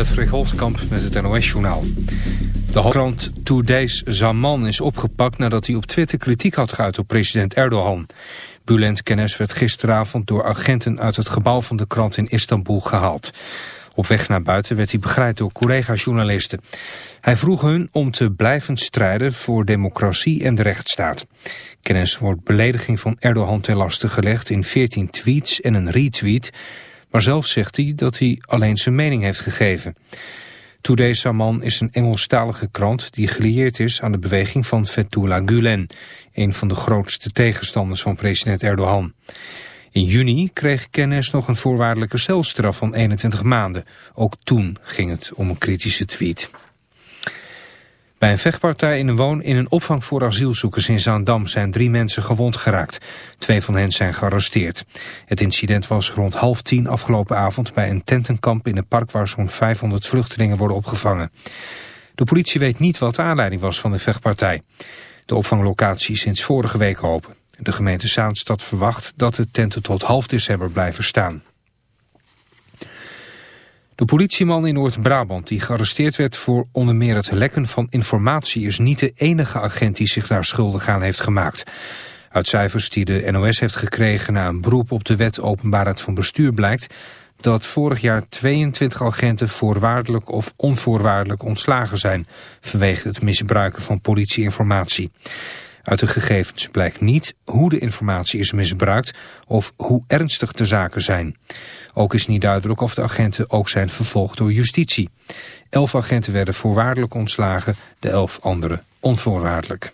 Patrick Holtkamp met het NOS-journaal. De hoofdkrant Today's Zaman is opgepakt nadat hij op Twitter kritiek had geuit op president Erdogan. Bülent Kennis werd gisteravond door agenten uit het gebouw van de krant in Istanbul gehaald. Op weg naar buiten werd hij begeleid door collega-journalisten. Hij vroeg hun om te blijven strijden voor democratie en de rechtsstaat. Kennis wordt belediging van Erdogan ten laste gelegd in 14 tweets en een retweet... Maar zelf zegt hij dat hij alleen zijn mening heeft gegeven. Today Saman is een Engelstalige krant die gelieerd is aan de beweging van Fethullah Gulen, een van de grootste tegenstanders van president Erdogan. In juni kreeg Kennis nog een voorwaardelijke celstraf van 21 maanden. Ook toen ging het om een kritische tweet. Bij een vechtpartij in een woon in een opvang voor asielzoekers in Zaandam zijn drie mensen gewond geraakt. Twee van hen zijn gearresteerd. Het incident was rond half tien afgelopen avond bij een tentenkamp in een park waar zo'n 500 vluchtelingen worden opgevangen. De politie weet niet wat de aanleiding was van de vechtpartij. De opvanglocatie is sinds vorige week open. De gemeente Zaanstad verwacht dat de tenten tot half december blijven staan. De politieman in Noord-Brabant die gearresteerd werd voor onder meer het lekken van informatie is niet de enige agent die zich daar schuldig aan heeft gemaakt. Uit cijfers die de NOS heeft gekregen na een beroep op de wet openbaarheid van bestuur blijkt dat vorig jaar 22 agenten voorwaardelijk of onvoorwaardelijk ontslagen zijn vanwege het misbruiken van politieinformatie. Uit de gegevens blijkt niet hoe de informatie is misbruikt of hoe ernstig de zaken zijn. Ook is niet duidelijk of de agenten ook zijn vervolgd door justitie. Elf agenten werden voorwaardelijk ontslagen, de elf anderen onvoorwaardelijk.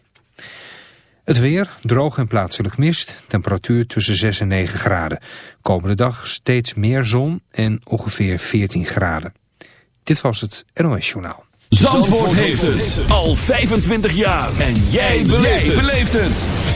Het weer, droog en plaatselijk mist, temperatuur tussen 6 en 9 graden. Komende dag steeds meer zon en ongeveer 14 graden. Dit was het NOS Journaal. Zandvoort, heeft het al 25 jaar. En jij beleeft het.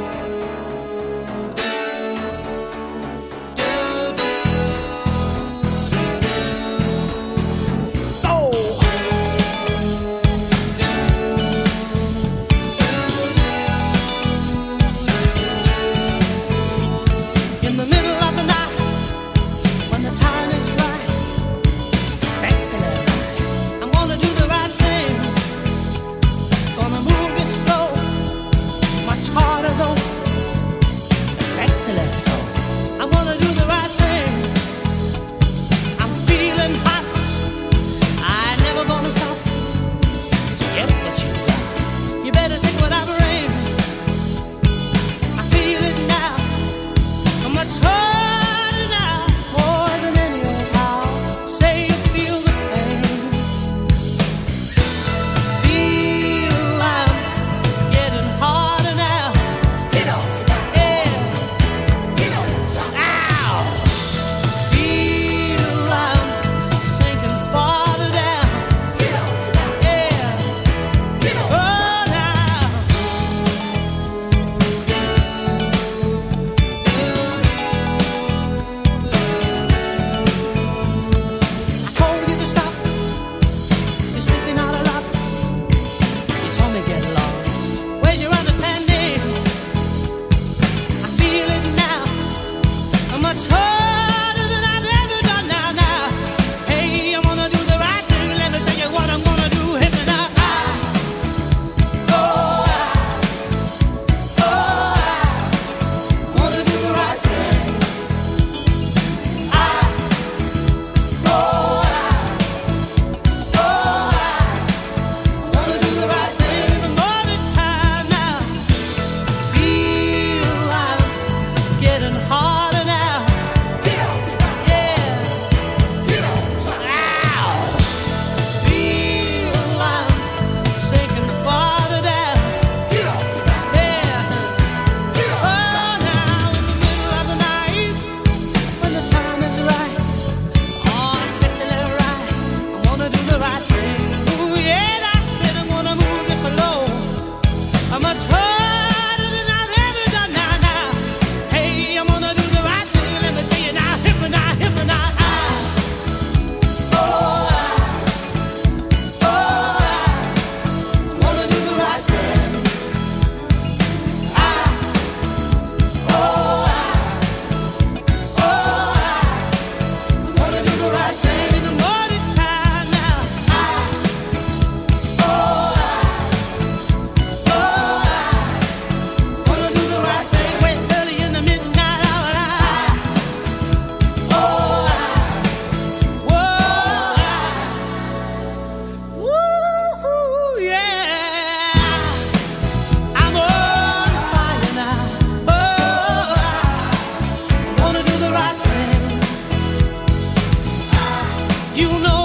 You know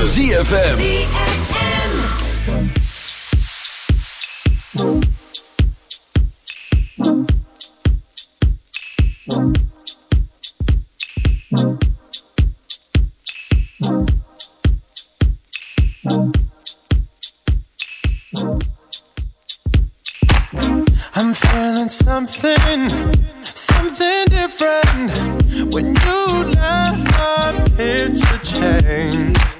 van ZFM. I'm feeling something, something different. When you left, my picture changed.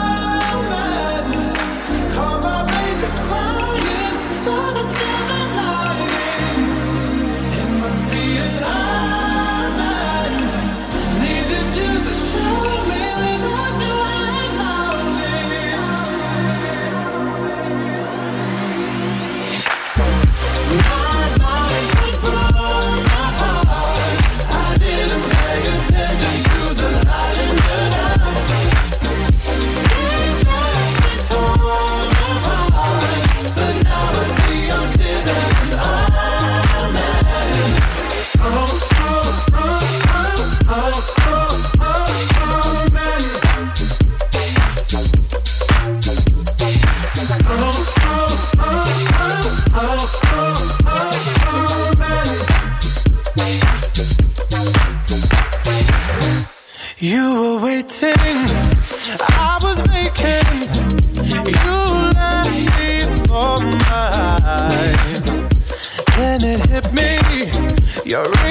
You're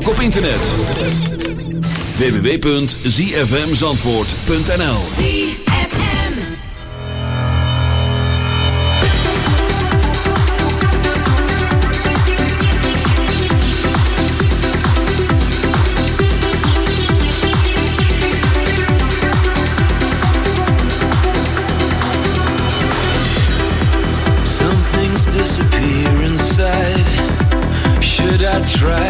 ook op internet. www.zfmzandvoort.nl ZFM Some things disappear inside. Should I try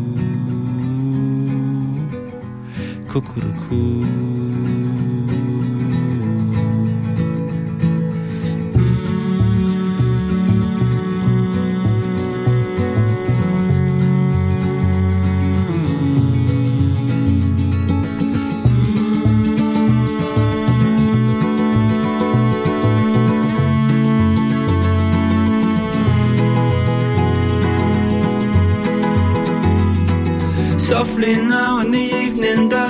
Cuckoo-cuckoo. Softly now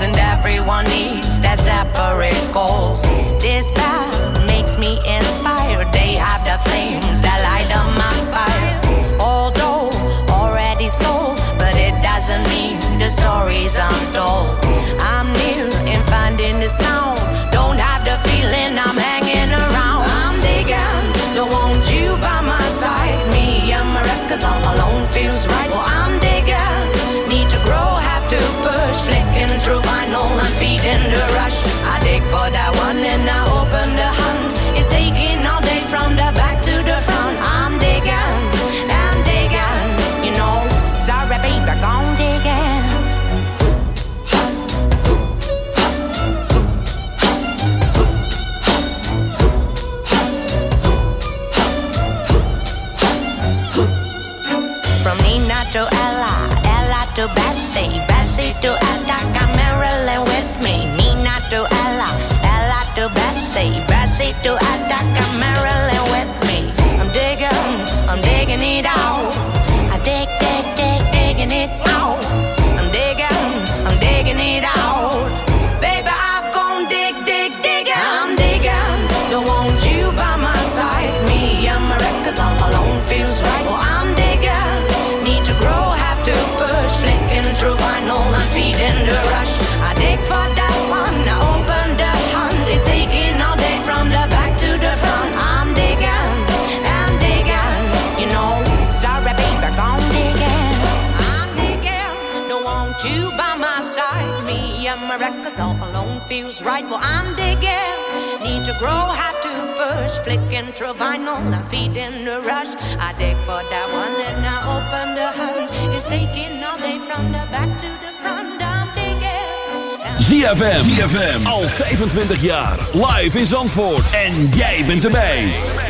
and everyone needs that separate goal. Do I my records all alone feels right. Well, I'm digging. Need to grow, how to push. Flicking through vinyl, I'm feeding the rush. I dig for that one, and I open the hood. It's taking all day from the back to the front. I'm digging. ZFM, ZFM, al 25 jaar. Live in Zandvoort. En jij bent erbij.